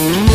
ojo